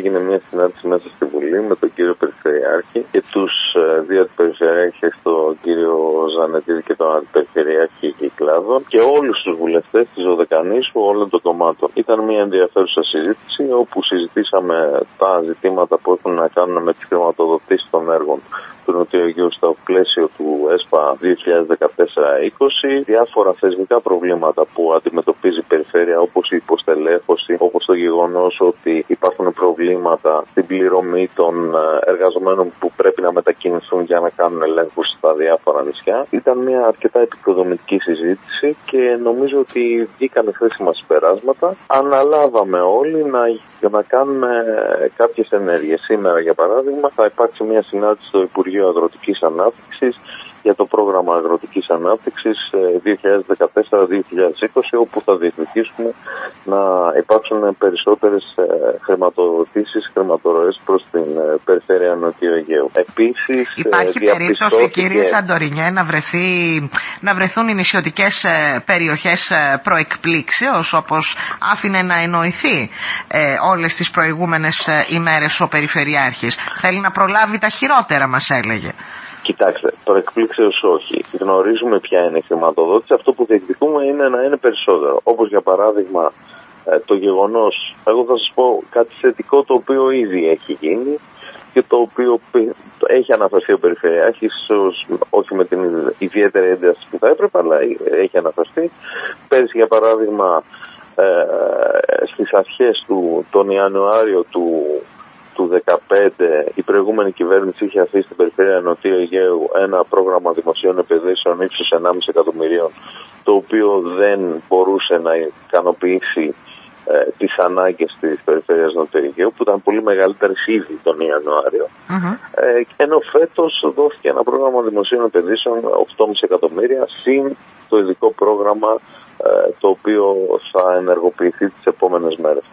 έγινε μια συνάντηση μέσα στη Βουλή με τον κύριο Περιφερειάρχη και τους ε, δύο αντιπεριφερειάρχε, τον κύριο Ζανετίδη και τον αντιπεριφερειάρχη Κυκλάδων και όλους τους βουλευτές της Οδεκανήσου όλων των κομμάτων. Ήταν μια ενδιαφέρουσα συζήτηση όπου συζητήσαμε τα ζητήματα που έχουν να κάνουν με τις χρηματοδοτήσεις των έργων του Νοτιοαιγαίου στο πλαίσιο του ΕΣΠΑ 2014-20, διάφορα θεσμικά προβλήματα που αντιμετωπίζει η περιφέρεια όπως η υποστελέχωση, όπως το γεγονός ότι υπάρχουν προβλήματα στην πληρωμή των ε, εργαζομένων που πρέπει να μετακινηθούν για να κάνουν ελέγχους στα διάφορα νησιά. Ήταν μια αρκετά επικοδομητική συζήτηση και νομίζω ότι βγήκαν χρήσιμα συμπεράσματα. Αναλάβαμε όλοι να, να κάνουμε κάποιες ενέργειες. Σήμερα, για παράδειγμα, θα υπάρξει μια συνάντηση στο Υπουργείο Αγροτικής Ανάπτυξης για το πρόγραμμα αγροτικής ανάπτυξης 2014-2020 ε, όπου θα διεκδικήσουμε να υπάρξουν περισσότερες ε, χρηματοδοτήσεις, χρηματορροές προς την ε, περιφέρεια Νοτιού Αιγαίου. Επίσης, Υπάρχει περίπτωση κύριε Σαντορινιέ να, βρεθεί, να βρεθούν οι νησιωτικές περιοχές προεκπλήξεως όπως άφηνε να εννοηθεί ε, όλες τις προηγούμενες ημέρες ο Περιφερειάρχης; Θέλει να προλάβει τα χειρότερα μας έλεγε. Κοιτάξτε, προεκπλήξεως όχι. Γνωρίζουμε ποια είναι η χρηματοδότηση. Αυτό που διεκδικούμε είναι να είναι περισσότερο. Όπως για παράδειγμα ε, το γεγονός, εγώ θα σας πω κάτι θετικό το οποίο ήδη έχει γίνει και το οποίο έχει αναφερθεί ο Περιφερειάρχης, όχι με την ιδιαίτερη ένταση που θα έπρεπε, αλλά έχει αναφερθεί. Πέρυσι, για παράδειγμα, ε, στις αρχές του, τον Ιανουάριο του του 2015 η προηγούμενη κυβέρνηση είχε αφήσει στην περιφέρεια Νοτιού Αιγαίου ένα πρόγραμμα δημοσίων επενδύσεων ύψους 1,5 εκατομμυρίων το οποίο δεν μπορούσε να ικανοποιήσει ε, τις ανάγκες της περιφέρειας Νοτιού που ήταν πολύ μεγαλύτερες ήδη τον ιανουαριο Ε, ενώ φέτος δόθηκε ένα πρόγραμμα δημοσίων επενδύσεων 8,5 εκατομμύρια συν το ειδικό πρόγραμμα ε, το οποίο θα ενεργοποιηθεί τις επόμενες μέρες.